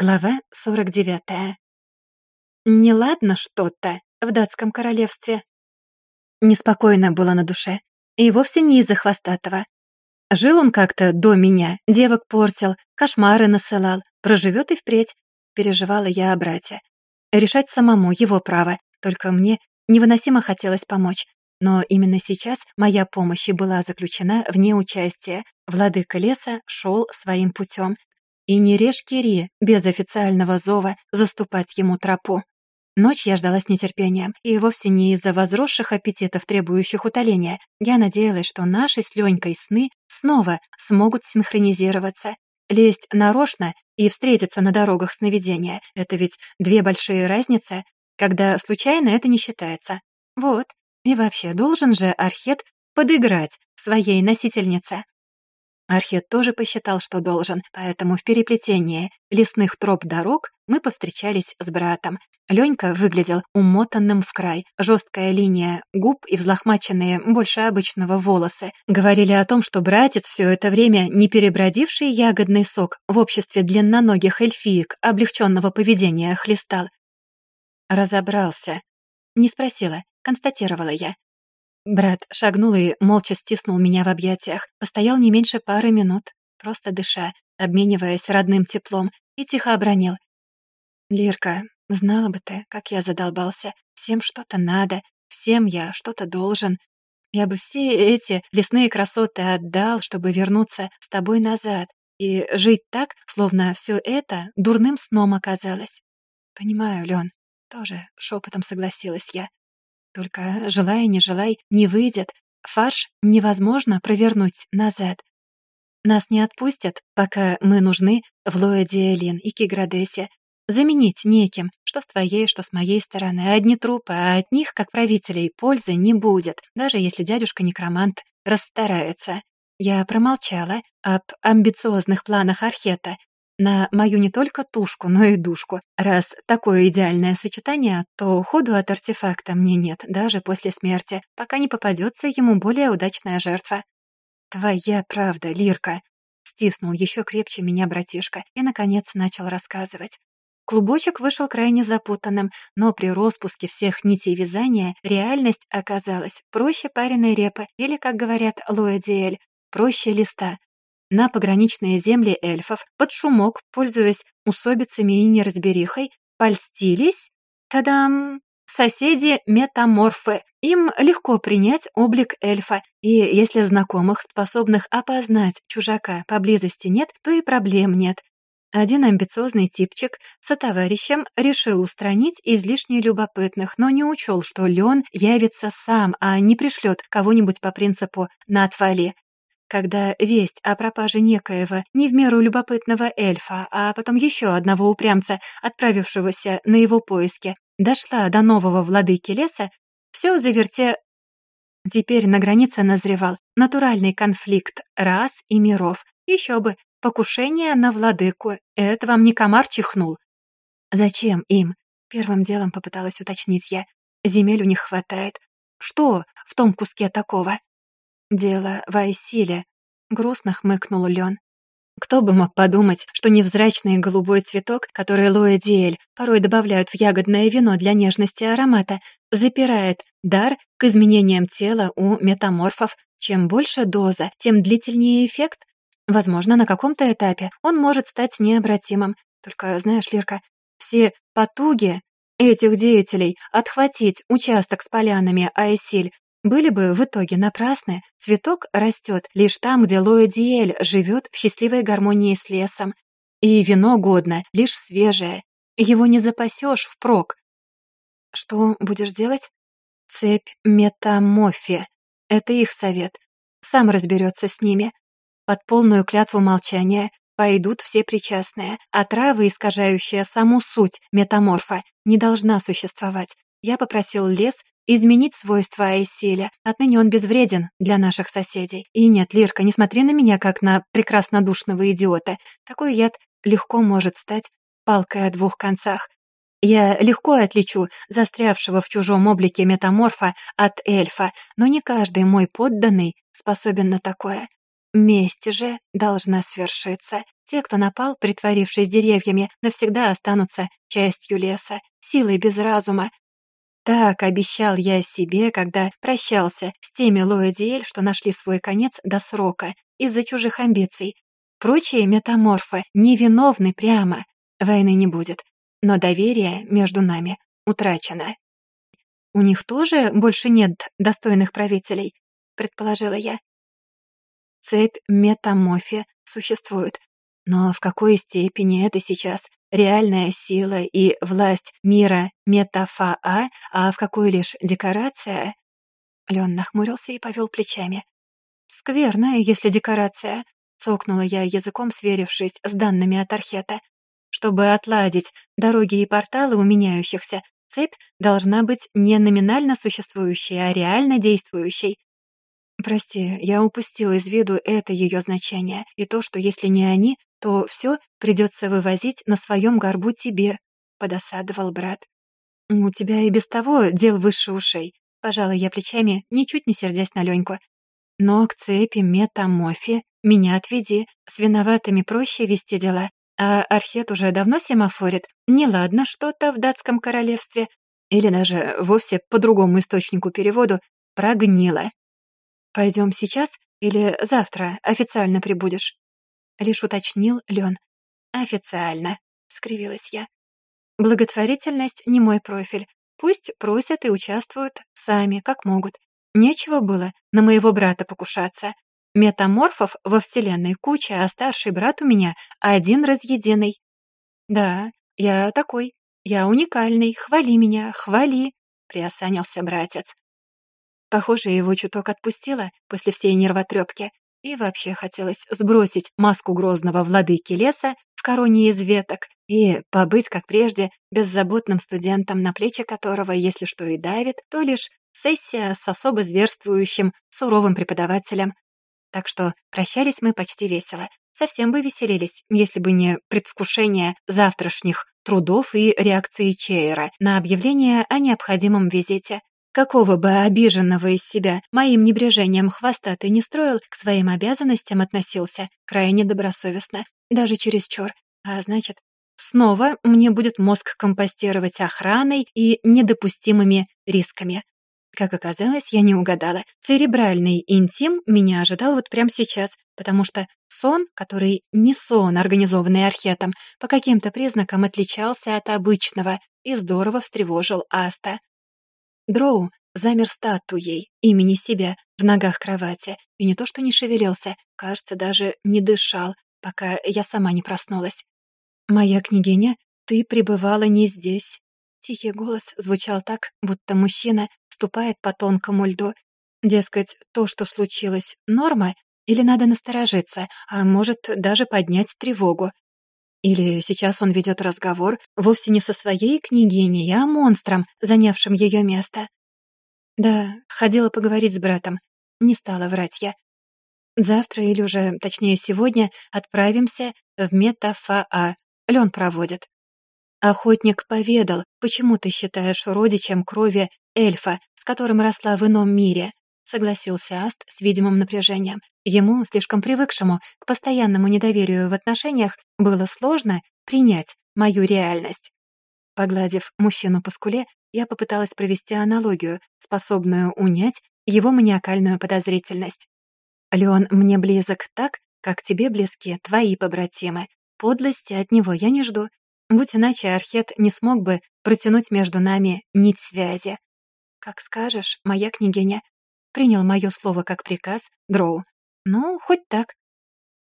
Глава 49. Неладно что-то в датском королевстве. Неспокойно было на душе, и вовсе не из-за хвостатого. Жил он как-то до меня, девок портил, кошмары насылал, проживет и впредь. Переживала я о брате. Решать самому его право, только мне невыносимо хотелось помочь. Но именно сейчас моя помощь и была заключена вне участия. Владыка леса шел своим путем, и не режь Кири без официального зова заступать ему тропу. Ночь я ждала с нетерпением, и вовсе не из-за возросших аппетитов, требующих утоления. Я надеялась, что наши с Ленькой сны снова смогут синхронизироваться. Лезть нарочно и встретиться на дорогах сновидения — это ведь две большие разницы, когда случайно это не считается. Вот. И вообще, должен же Архет подыграть своей носительнице. Архет тоже посчитал, что должен, поэтому в переплетении лесных троп дорог мы повстречались с братом. Ленька выглядел умотанным в край. Жесткая линия губ и взлохмаченные больше обычного волосы говорили о том, что братец все это время не перебродивший ягодный сок в обществе длинноногих эльфиек облегченного поведения хлестал. Разобрался. Не спросила, констатировала я. Брат шагнул и молча стиснул меня в объятиях, постоял не меньше пары минут, просто дыша, обмениваясь родным теплом, и тихо обронил. «Лирка, знала бы ты, как я задолбался. Всем что-то надо, всем я что-то должен. Я бы все эти лесные красоты отдал, чтобы вернуться с тобой назад и жить так, словно все это дурным сном оказалось». «Понимаю, Лен», — тоже шепотом согласилась я. Только желай, не желай, не выйдет. Фарш невозможно провернуть назад. Нас не отпустят, пока мы нужны в Лоэдиэлин и Киградесе. Заменить неким, что с твоей, что с моей стороны. Одни трупы, а от них, как правителей, пользы не будет, даже если дядюшка-некромант расстарается. Я промолчала об амбициозных планах Архета, на мою не только тушку, но и душку. Раз такое идеальное сочетание, то уходу от артефакта мне нет, даже после смерти, пока не попадется ему более удачная жертва. «Твоя правда, Лирка!» Стиснул еще крепче меня братишка и, наконец, начал рассказывать. Клубочек вышел крайне запутанным, но при распуске всех нитей вязания реальность оказалась проще пареной репы или, как говорят Луэдиэль, проще листа на пограничные земли эльфов под шумок, пользуясь усобицами и неразберихой, польстились, тадам, соседи-метаморфы. Им легко принять облик эльфа, и если знакомых, способных опознать чужака поблизости нет, то и проблем нет. Один амбициозный типчик со товарищем решил устранить излишне любопытных, но не учел, что Лен явится сам, а не пришлет кого-нибудь по принципу «на отвали» когда весть о пропаже некоего, не в меру любопытного эльфа, а потом еще одного упрямца, отправившегося на его поиски, дошла до нового владыки леса, все заверте... Теперь на границе назревал натуральный конфликт рас и миров. Еще бы, покушение на владыку. Это вам не комар чихнул. Зачем им? Первым делом попыталась уточнить я. Земель у них хватает. Что в том куске такого? «Дело в — грустно хмыкнул Лен. Кто бы мог подумать, что невзрачный голубой цветок, который Лоэ Диэль порой добавляют в ягодное вино для нежности аромата, запирает дар к изменениям тела у метаморфов. Чем больше доза, тем длительнее эффект. Возможно, на каком-то этапе он может стать необратимым. Только, знаешь, Лирка, все потуги этих деятелей отхватить участок с полянами Айсиль были бы в итоге напрасны, цветок растет лишь там, где Лоэдиэль живет в счастливой гармонии с лесом. И вино годно, лишь свежее. Его не запасешь впрок. Что будешь делать? Цепь метамофи. Это их совет. Сам разберется с ними. Под полную клятву молчания пойдут все причастные, а трава, искажающая саму суть метаморфа, не должна существовать. Я попросил лес изменить свойства Айсиля. Отныне он безвреден для наших соседей. И нет, Лирка, не смотри на меня, как на прекраснодушного идиота. Такой яд легко может стать палкой о двух концах. Я легко отличу застрявшего в чужом облике метаморфа от эльфа, но не каждый мой подданный способен на такое. Месть же должна свершиться. Те, кто напал, притворившись деревьями, навсегда останутся частью леса, силой без разума, так обещал я себе, когда прощался с теми Лоэдиэль, что нашли свой конец до срока из-за чужих амбиций. Прочие метаморфы невиновны прямо. Войны не будет. Но доверие между нами утрачено. «У них тоже больше нет достойных правителей», — предположила я. Цепь метаморфи существует. Но в какой степени это сейчас? реальная сила и власть мира метафаа, а в какую лишь декорация...» Лен нахмурился и повел плечами. «Скверная, если декорация», — цокнула я языком, сверившись с данными от Архета. «Чтобы отладить дороги и порталы у меняющихся, цепь должна быть не номинально существующей, а реально действующей. Прости, я упустил из виду это ее значение и то, что если не они, то все придется вывозить на своем горбу тебе», — подосадовал брат. «Ну, «У тебя и без того дел выше ушей», — пожала я плечами, ничуть не сердясь на Леньку. «Но к цепи метамофи меня отведи, с виноватыми проще вести дела, а Архет уже давно семафорит, неладно что-то в датском королевстве, или даже вовсе по другому источнику переводу прогнило. Пойдем сейчас или завтра официально прибудешь?» лишь уточнил Лен. «Официально», — скривилась я. «Благотворительность не мой профиль. Пусть просят и участвуют сами, как могут. Нечего было на моего брата покушаться. Метаморфов во Вселенной куча, а старший брат у меня один разъеденный. Да, я такой. Я уникальный. Хвали меня, хвали, приосанился братец. Похоже, его чуток отпустило после всей нервотрепки. И вообще хотелось сбросить маску грозного владыки леса в короне из веток и побыть, как прежде, беззаботным студентом, на плечи которого, если что и давит, то лишь сессия с особо зверствующим, суровым преподавателем. Так что прощались мы почти весело. Совсем бы веселились, если бы не предвкушение завтрашних трудов и реакции Чейра на объявление о необходимом визите. Какого бы обиженного из себя моим небрежением хвоста ты не строил, к своим обязанностям относился крайне добросовестно, даже чересчур. А значит, снова мне будет мозг компостировать охраной и недопустимыми рисками. Как оказалось, я не угадала. Церебральный интим меня ожидал вот прямо сейчас, потому что сон, который не сон, организованный архетом, по каким-то признакам отличался от обычного и здорово встревожил Аста. Дроу замер статуей имени себя в ногах кровати и не то что не шевелился, кажется, даже не дышал, пока я сама не проснулась. «Моя княгиня, ты пребывала не здесь». Тихий голос звучал так, будто мужчина ступает по тонкому льду. Дескать, то, что случилось, норма, или надо насторожиться, а может, даже поднять тревогу. Или сейчас он ведет разговор вовсе не со своей княгиней, а монстром, занявшим ее место. Да, ходила поговорить с братом. Не стала врать я. Завтра или уже, точнее, сегодня отправимся в Метафаа. Лен проводит. Охотник поведал, почему ты считаешь родичем крови эльфа, с которым росла в ином мире согласился Аст с видимым напряжением. Ему, слишком привыкшему к постоянному недоверию в отношениях, было сложно принять мою реальность. Погладив мужчину по скуле, я попыталась провести аналогию, способную унять его маниакальную подозрительность. «Леон мне близок так, как тебе близки твои побратимы. Подлости от него я не жду. Будь иначе, Архет не смог бы протянуть между нами нить связи». «Как скажешь, моя княгиня», принял мое слово как приказ Дроу. Ну, хоть так.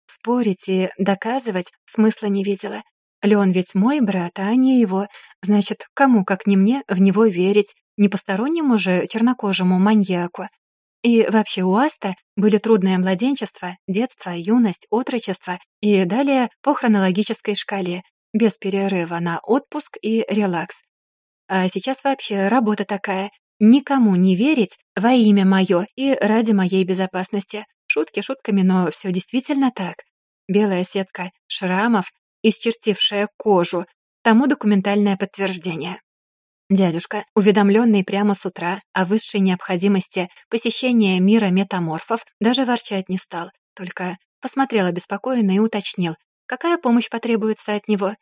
Спорить и доказывать смысла не видела. Леон ведь мой брат, а не его. Значит, кому, как не мне, в него верить? Не постороннему же чернокожему маньяку. И вообще у Аста были трудное младенчество, детство, юность, отрочество и далее по хронологической шкале, без перерыва на отпуск и релакс. А сейчас вообще работа такая, никому не верить во имя мое и ради моей безопасности. Шутки шутками, но все действительно так. Белая сетка шрамов, исчертившая кожу, тому документальное подтверждение. Дядюшка, уведомленный прямо с утра о высшей необходимости посещения мира метаморфов, даже ворчать не стал, только посмотрел обеспокоенно и уточнил, какая помощь потребуется от него,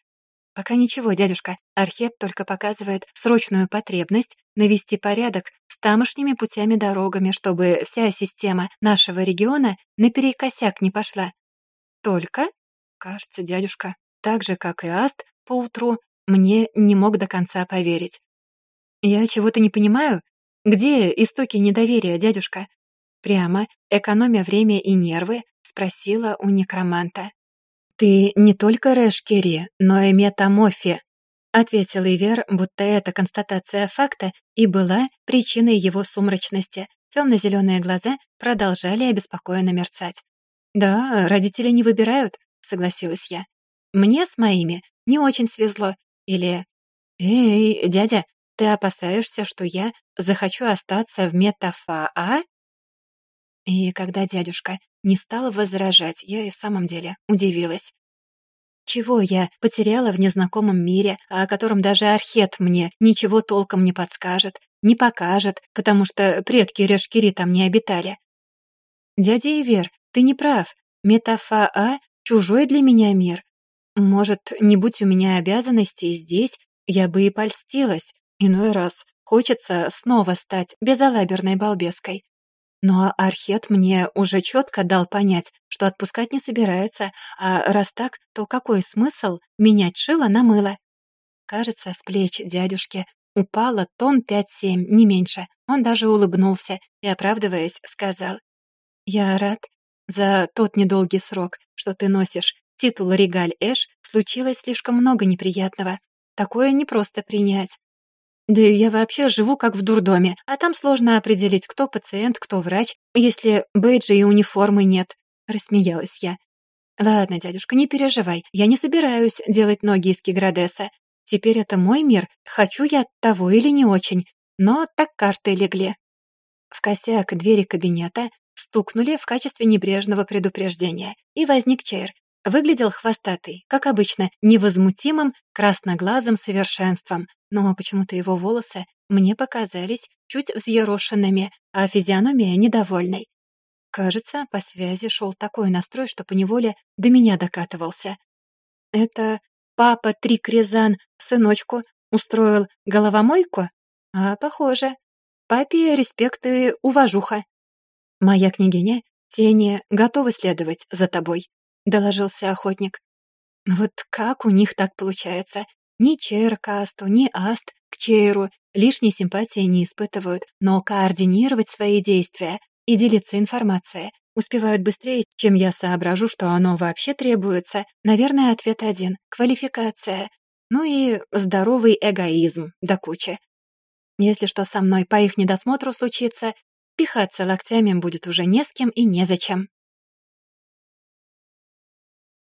Пока ничего, дядюшка. Архет только показывает срочную потребность навести порядок с тамошними путями-дорогами, чтобы вся система нашего региона наперекосяк не пошла. Только, кажется, дядюшка, так же, как и Аст, поутру мне не мог до конца поверить. Я чего-то не понимаю. Где истоки недоверия, дядюшка? Прямо, экономя время и нервы, спросила у некроманта. «Ты не только Рэшкири, но и метамофи», — ответил Ивер, будто эта констатация факта и была причиной его сумрачности. Темно-зеленые глаза продолжали обеспокоенно мерцать. «Да, родители не выбирают», — согласилась я. «Мне с моими не очень свезло». Или «Эй, дядя, ты опасаешься, что я захочу остаться в метафа, а?» И когда дядюшка не стала возражать, я и в самом деле удивилась. Чего я потеряла в незнакомом мире, а о котором даже Архет мне ничего толком не подскажет, не покажет, потому что предки Решкири там не обитали? Дядя Ивер, ты не прав. метафа А — чужой для меня мир. Может, не будь у меня обязанностей здесь, я бы и польстилась. Иной раз хочется снова стать безалаберной балбеской. Но Архет мне уже четко дал понять, что отпускать не собирается, а раз так, то какой смысл менять шило на мыло? Кажется, с плеч дядюшки упало тон 5-7, не меньше. Он даже улыбнулся и, оправдываясь, сказал. «Я рад за тот недолгий срок, что ты носишь титул Регаль Эш, случилось слишком много неприятного. Такое непросто принять. Да и я вообще живу как в дурдоме, а там сложно определить, кто пациент, кто врач, если бейджа и униформы нет», — рассмеялась я. «Ладно, дядюшка, не переживай, я не собираюсь делать ноги из Киградеса. Теперь это мой мир, хочу я того или не очень, но так карты легли». В косяк двери кабинета стукнули в качестве небрежного предупреждения, и возник Чейр, Выглядел хвостатый, как обычно, невозмутимым, красноглазым совершенством, но почему-то его волосы мне показались чуть взъерошенными, а физиономия недовольной. Кажется, по связи шел такой настрой, что поневоле до меня докатывался. Это папа Трикрезан сыночку устроил головомойку? А, похоже. Папе респект и уважуха. Моя княгиня, тени готовы следовать за тобой, — доложился охотник. «Ну «Вот как у них так получается? Ни Чейр к Асту, ни Аст к Чейру лишней симпатии не испытывают, но координировать свои действия и делиться информацией успевают быстрее, чем я соображу, что оно вообще требуется. Наверное, ответ один — квалификация. Ну и здоровый эгоизм до да кучи. Если что со мной по их недосмотру случится, пихаться локтями будет уже не с кем и незачем.